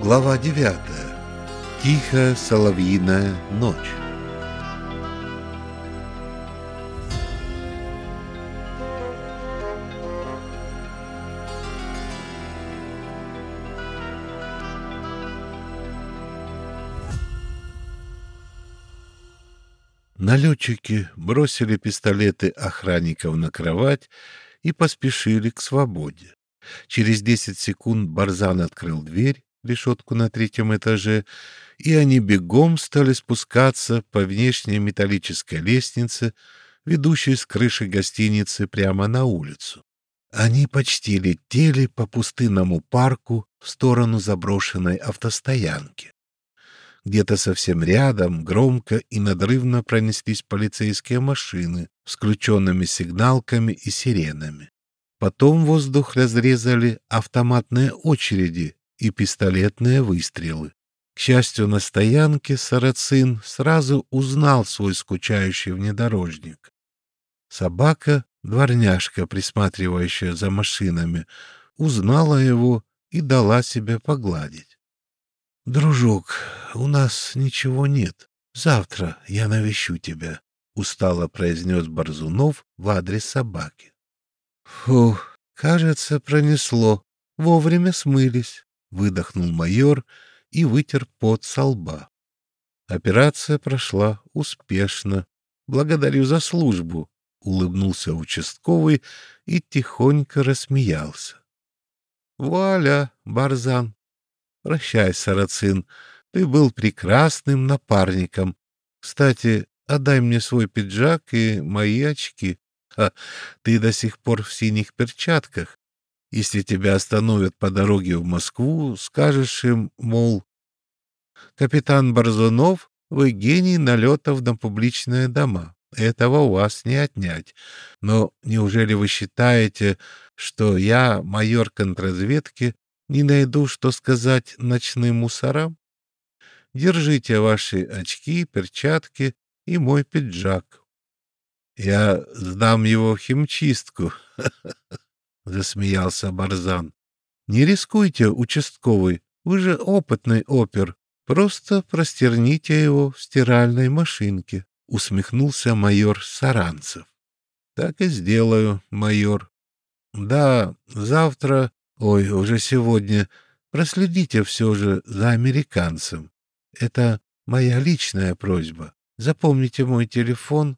Глава девятая. Тихая соловьиная ночь. Налетчики бросили пистолеты охранников на кровать и поспешили к свободе. Через десять секунд Барзан открыл дверь, решетку на третьем этаже, и они бегом стали спускаться по внешней металлической лестнице, ведущей с крыши гостиницы прямо на улицу. Они почти летели по пустынному парку в сторону заброшенной автостоянки. Где-то совсем рядом громко и надрывно пронеслись полицейские машины с включенными сигналками и сиренами. Потом воздух разрезали автоматные очереди и пистолетные выстрелы. К счастью, на стоянке Сарацин сразу узнал свой скучающий внедорожник. Собака, дворняжка, присматривающая за машинами, узнала его и дала себя погладить. «Дружок, у нас ничего нет. Завтра я навещу тебя», — устало произнес Борзунов в адрес собаки. «Фух, кажется, пронесло. Вовремя смылись», — выдохнул майор и вытер пот со лба. Операция прошла успешно. Благодарю за службу, — улыбнулся участковый и тихонько рассмеялся. — Вуаля, Барзан, Прощай, Сарацин, ты был прекрасным напарником. Кстати, отдай мне свой пиджак и мои очки. Ха, ты до сих пор в синих перчатках. Если тебя остановят по дороге в Москву, скажешь им, мол, «Капитан Борзунов, вы гений налетов на публичные дома. Этого у вас не отнять. Но неужели вы считаете, что я, майор контрразведки, не найду, что сказать ночным мусорам. Держите ваши очки, перчатки и мой пиджак. Я сдам его в химчистку, — засмеялся Барзан. Не рискуйте, участковый, вы же опытный опер. Просто простерните его в стиральной машинке, — усмехнулся майор Саранцев. Так и сделаю, майор. Да, завтра Ой, уже сегодня. Проследите все же за американцем. Это моя личная просьба. Запомните мой телефон.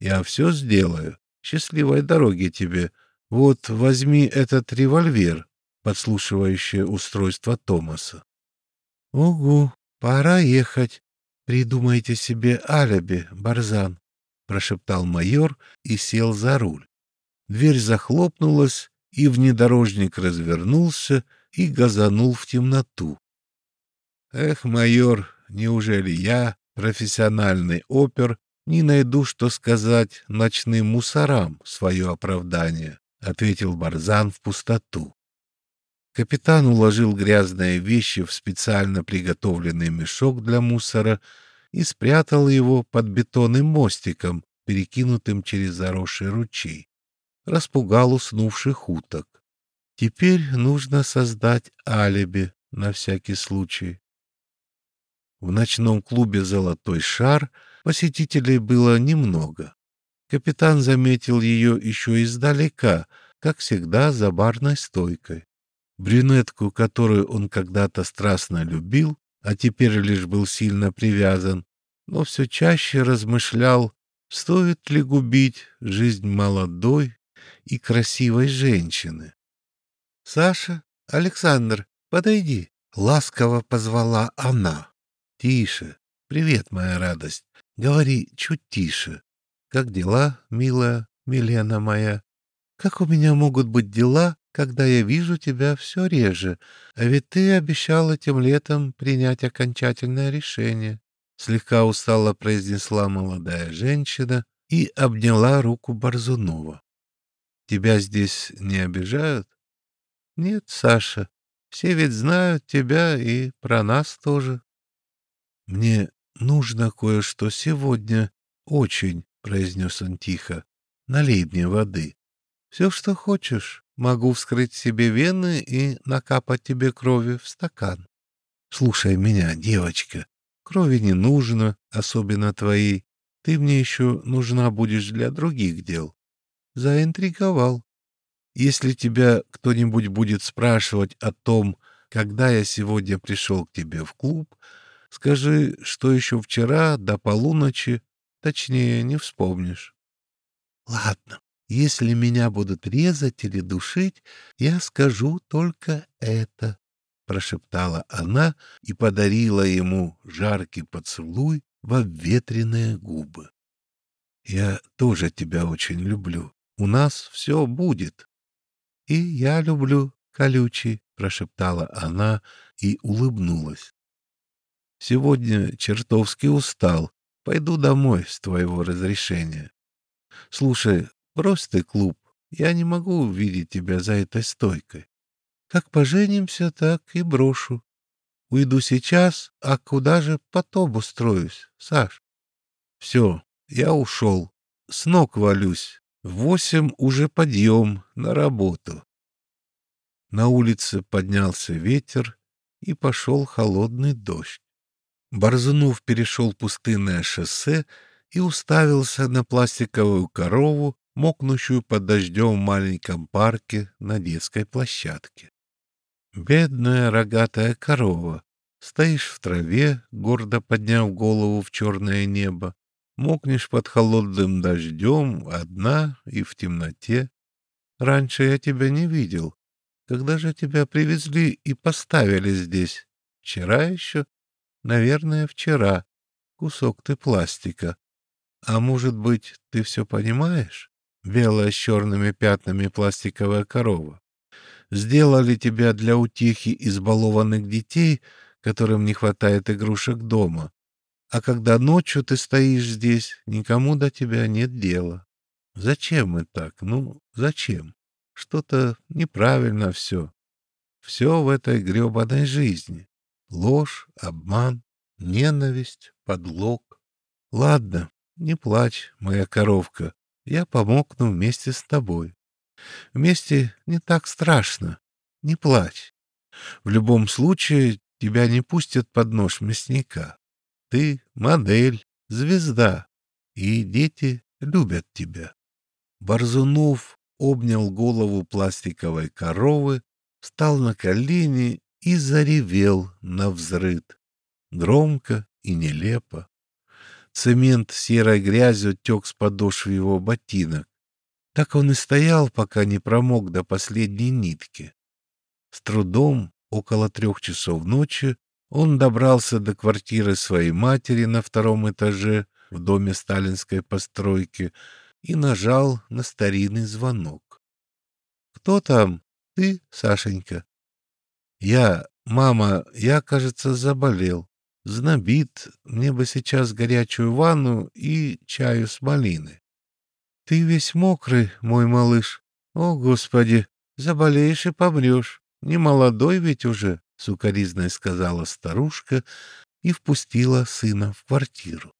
Я все сделаю. Счастливой дороги тебе. Вот возьми этот револьвер, подслушивающее устройство Томаса. — Угу, пора ехать. Придумайте себе алиби, Барзан, — прошептал майор и сел за руль. Дверь захлопнулась, и внедорожник развернулся и газанул в темноту. Эх, майор, неужели я, профессиональный опер, не найду, что сказать ночным мусорам свое оправдание, — ответил Барзан в пустоту. Капитан уложил грязные вещи в специально приготовленный мешок для мусора и спрятал его под бетонным мостиком, перекинутым через заросший ручей распугал уснувших уток. Теперь нужно создать алиби на всякий случай. В ночном клубе «Золотой шар» посетителей было немного. Капитан заметил ее еще издалека, как всегда за барной стойкой. Брюнетку, которую он когда-то страстно любил, а теперь лишь был сильно привязан, но все чаще размышлял, стоит ли губить жизнь молодой, и красивой женщины. — Саша, Александр, подойди, — ласково позвала она. — Тише. Привет, моя радость. Говори чуть тише. Как дела, милая Милена моя? Как у меня могут быть дела, когда я вижу тебя все реже? А ведь ты обещал этим летом принять окончательное решение. Слегка устало произнесла молодая женщина и обняла руку Борзунова. Тебя здесь не обижают? Нет, Саша, все ведь знают тебя и про нас тоже. Мне нужно кое-что сегодня, очень, — произнес он тихо. Налей мне воды. Все, что хочешь, могу вскрыть себе вены и накапать тебе крови в стакан. Слушай меня, девочка, крови не нужно, особенно твоей. Ты мне еще нужна будешь для других дел. Заинтриговал. Если тебя кто-нибудь будет спрашивать о том, когда я сегодня пришел к тебе в клуб, скажи, что еще вчера до полуночи, точнее, не вспомнишь. Ладно, если меня будут резать или душить, я скажу только это, — прошептала она и подарила ему жаркий поцелуй во ветреные губы. Я тоже тебя очень люблю. У нас все будет. И я люблю, колючий, — прошептала она и улыбнулась. Сегодня чертовски устал. Пойду домой с твоего разрешения. Слушай, брось ты клуб. Я не могу увидеть тебя за этой стойкой. Как поженимся, так и брошу. Уйду сейчас, а куда же потом устроюсь, Саш? Все, я ушел. С ног валюсь. В восемь уже подъем на работу. На улице поднялся ветер, и пошел холодный дождь. Борзунов перешел пустынное шоссе и уставился на пластиковую корову, мокнущую под дождем в маленьком парке на детской площадке. Бедная рогатая корова, стоишь в траве, гордо подняв голову в черное небо, мокнешь под холодным дождем, одна и в темноте. Раньше я тебя не видел. Когда же тебя привезли и поставили здесь? Вчера еще? Наверное, вчера. Кусок ты пластика. А может быть, ты все понимаешь? Белая с черными пятнами пластиковая корова. Сделали тебя для утихи избалованных детей, которым не хватает игрушек дома. А когда ночью ты стоишь здесь, никому до тебя нет дела. Зачем мы так? Ну, зачем? Что-то неправильно все. Все в этой гребаной жизни. Ложь, обман, ненависть, подлог. Ладно, не плачь, моя коровка. Я помогну вместе с тобой. Вместе не так страшно. Не плачь. В любом случае тебя не пустят под нож мясника. Ты модель, звезда, и дети любят тебя. Борзунов обнял голову пластиковой коровы, встал на колени и заревел на взрыд. Громко и нелепо. Цемент серой грязью тек с подошвы его ботинок. Так он и стоял, пока не промок до последней нитки. С трудом, около трех часов ночи, он добрался до квартиры своей матери на втором этаже в доме сталинской постройки и нажал на старинный звонок. «Кто там? Ты, Сашенька?» «Я, мама, я, кажется, заболел. Знобит, мне бы сейчас горячую ванну и чаю с малины». «Ты весь мокрый, мой малыш. О, Господи, заболеешь и помрешь. Не молодой ведь уже», — сукоризной сказала старушка и впустила сына в квартиру.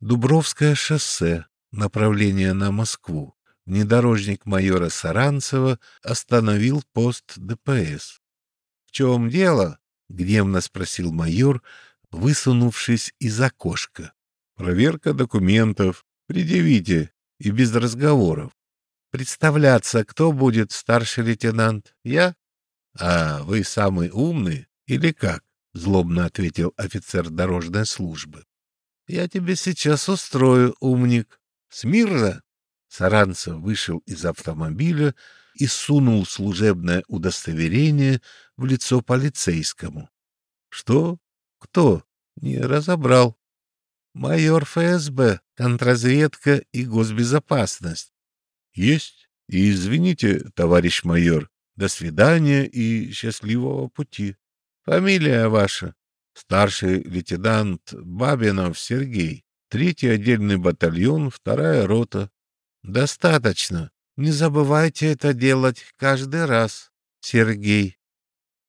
Дубровское шоссе, направление на Москву внедорожник майора Саранцева остановил пост ДПС. — В чем дело? — гневно спросил майор, высунувшись из окошка. — Проверка документов. Предъявите. И без разговоров. Представляться, кто будет старший лейтенант? Я? А вы самый умный или как? Злобно ответил офицер дорожной службы. Я тебе сейчас устрою, умник. Смирно! Саранцев вышел из автомобиля и сунул служебное удостоверение в лицо полицейскому. — Что? Кто? Не разобрал. — Майор ФСБ, контрразведка и госбезопасность. — Есть. И извините, товарищ майор. До свидания и счастливого пути. Фамилия ваша? Старший лейтенант Бабинов Сергей. Третий отдельный батальон, вторая рота. Достаточно. Не забывайте это делать каждый раз, Сергей.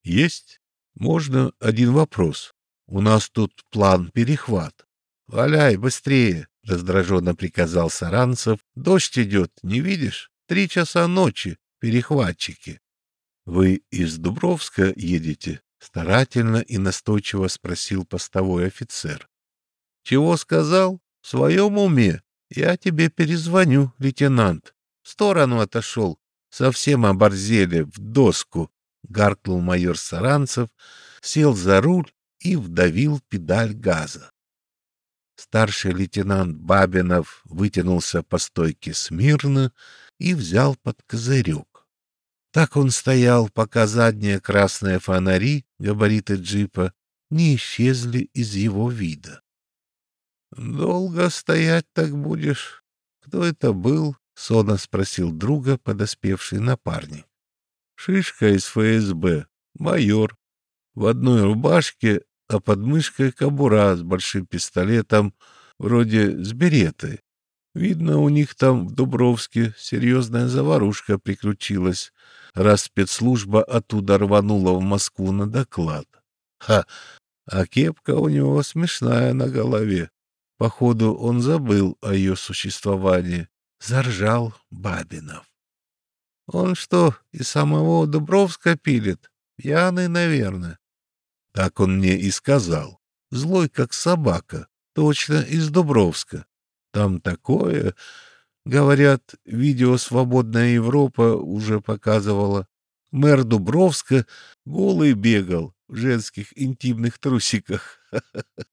Есть? Можно один вопрос. У нас тут план перехват. Валяй быстрее, раздраженно приказал Саранцев. Дождь идет, не видишь? три часа ночи, перехватчики. Вы из Дубровска едете? Старательно и настойчиво спросил постовой офицер. Чего сказал? В своем уме? Я тебе перезвоню, лейтенант. В сторону отошел. Совсем оборзели, в доску. Гаркнул майор Саранцев, сел за руль и вдавил педаль газа. Старший лейтенант Бабинов вытянулся по стойке смирно и взял под козырек. Так он стоял, пока задние красные фонари, габариты джипа, не исчезли из его вида. — Долго стоять так будешь? Кто это был? — сонно спросил друга подоспевший напарник. — Шишка из ФСБ, майор. В одной рубашке, а под мышкой кобура с большим пистолетом, вроде с беретой. Видно, у них там в Дубровске серьезная заварушка приключилась, раз спецслужба оттуда рванула в Москву на доклад. Ха! А кепка у него смешная на голове. Походу, он забыл о ее существовании. Заржал Бабинов. Он что, и самого Дубровска пилит? Пьяный, наверное. Так он мне и сказал. Злой, как собака. Точно из Дубровска. Там такое... Говорят, видео «Свободная Европа» уже показывала. Мэр Дубровска голый бегал в женских интимных трусиках.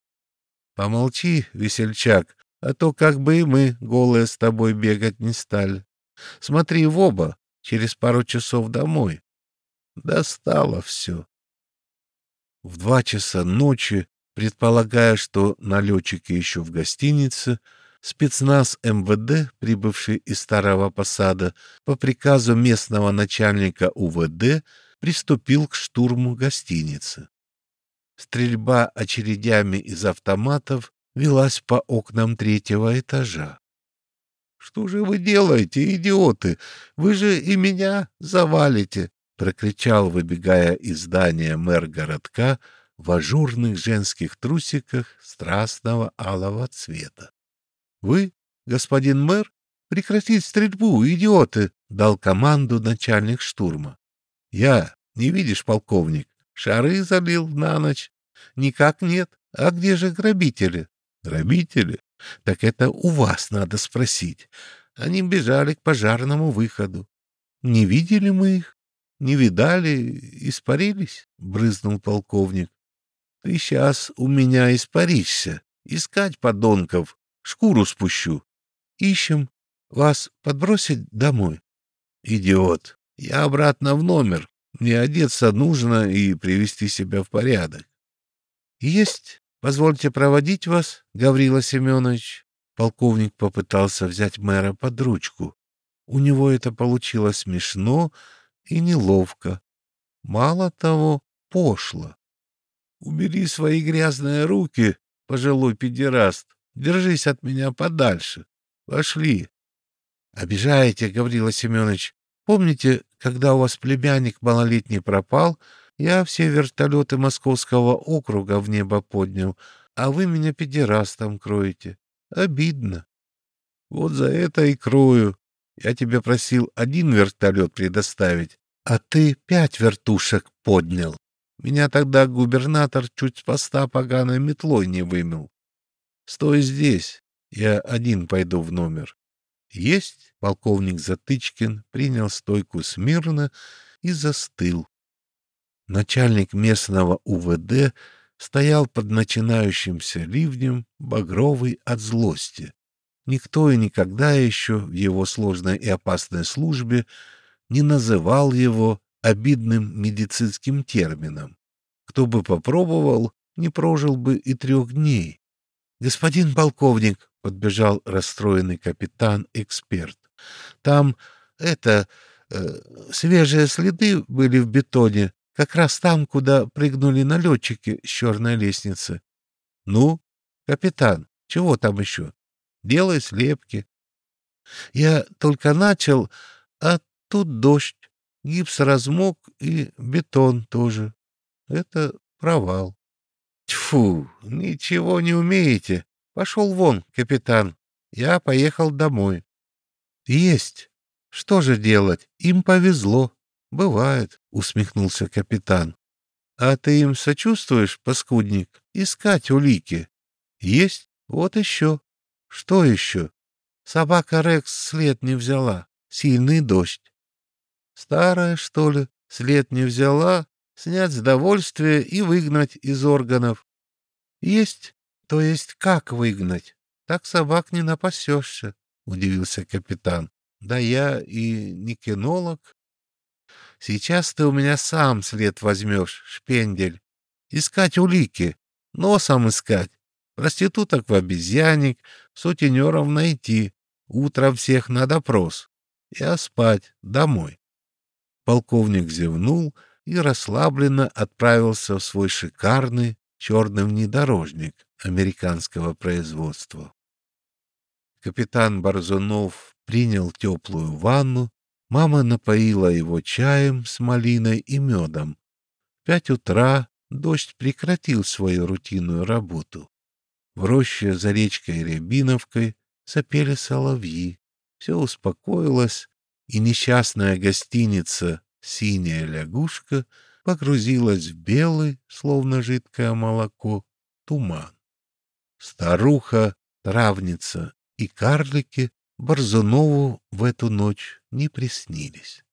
Помолчи, весельчак, а то как бы и мы голые с тобой бегать не стали. Смотри в оба, через пару часов домой. Достало все. В два часа ночи, предполагая, что налетчики еще в гостинице, Спецназ МВД, прибывший из Старого Посада, по приказу местного начальника УВД приступил к штурму гостиницы. Стрельба очередями из автоматов велась по окнам третьего этажа. — Что же вы делаете, идиоты? Вы же и меня завалите! — прокричал, выбегая из здания мэр городка в ажурных женских трусиках страстного алого цвета. Вы, господин мэр, прекратить стрельбу, идиоты, дал команду начальник штурма. Я, не видишь, полковник, шары залил на ночь. Никак нет. А где же грабители? Грабители? Так это у вас надо спросить. Они бежали к пожарному выходу. Не видели мы их? Не видали? Испарились? Брызнул полковник. Ты сейчас у меня испаришься. Искать подонков Шкуру спущу. Ищем. Вас подбросить домой? Идиот. Я обратно в номер. Мне одеться нужно и привести себя в порядок. Есть. Позвольте проводить вас, Гаврила Семенович. Полковник попытался взять мэра под ручку. У него это получилось смешно и неловко. Мало того, пошло. Убери свои грязные руки, пожилой педераст, Держись от меня подальше. Пошли. Обижаете, Гаврила Семенович. Помните, когда у вас племянник малолетний пропал, я все вертолеты Московского округа в небо поднял, а вы меня педерастом кроете. Обидно. Вот за это и крою. Я тебе просил один вертолет предоставить, а ты пять вертушек поднял. Меня тогда губернатор чуть с поста поганой метлой не вымыл. Стой здесь, я один пойду в номер. Есть полковник Затычкин принял стойку смирно и застыл. Начальник местного УВД стоял под начинающимся ливнем, багровый от злости. Никто и никогда еще в его сложной и опасной службе не называл его обидным медицинским термином. Кто бы попробовал, не прожил бы и трех дней. «Господин полковник», — подбежал расстроенный капитан-эксперт, — «там, это, э, свежие следы были в бетоне, как раз там, куда прыгнули налетчики с черной лестницы». «Ну, капитан, чего там еще? Делай слепки». «Я только начал, а тут дождь, гипс размок и бетон тоже. Это провал». Тьфу, ничего не умеете. Пошел вон, капитан. Я поехал домой. Есть. Что же делать? Им повезло. Бывает, усмехнулся капитан. А ты им сочувствуешь, паскудник? Искать улики. Есть? Вот еще. Что еще? Собака Рекс след не взяла. Сильный дождь. Старая, что ли, след не взяла, снять с довольствия и выгнать из органов. Есть, то есть как выгнать? Так собак не напасешься, — удивился капитан. Да я и не кинолог. Сейчас ты у меня сам след возьмешь, шпендель. Искать улики, носом искать, проституток в обезьянник, сутенеров найти, утром всех на допрос. Я спать, домой. Полковник зевнул и расслабленно отправился в свой шикарный черный внедорожник американского производства. Капитан Борзунов принял теплую ванну, мама напоила его чаем с малиной и медом. В пять утра дождь прекратил свою рутинную работу. В роще за речкой Рябиновкой сопели соловьи. Все успокоилось, и несчастная гостиница «Синяя лягушка» погрузилась в белый, словно жидкое молоко, туман. Старуха, травница и карлики Борзунову в эту ночь не приснились.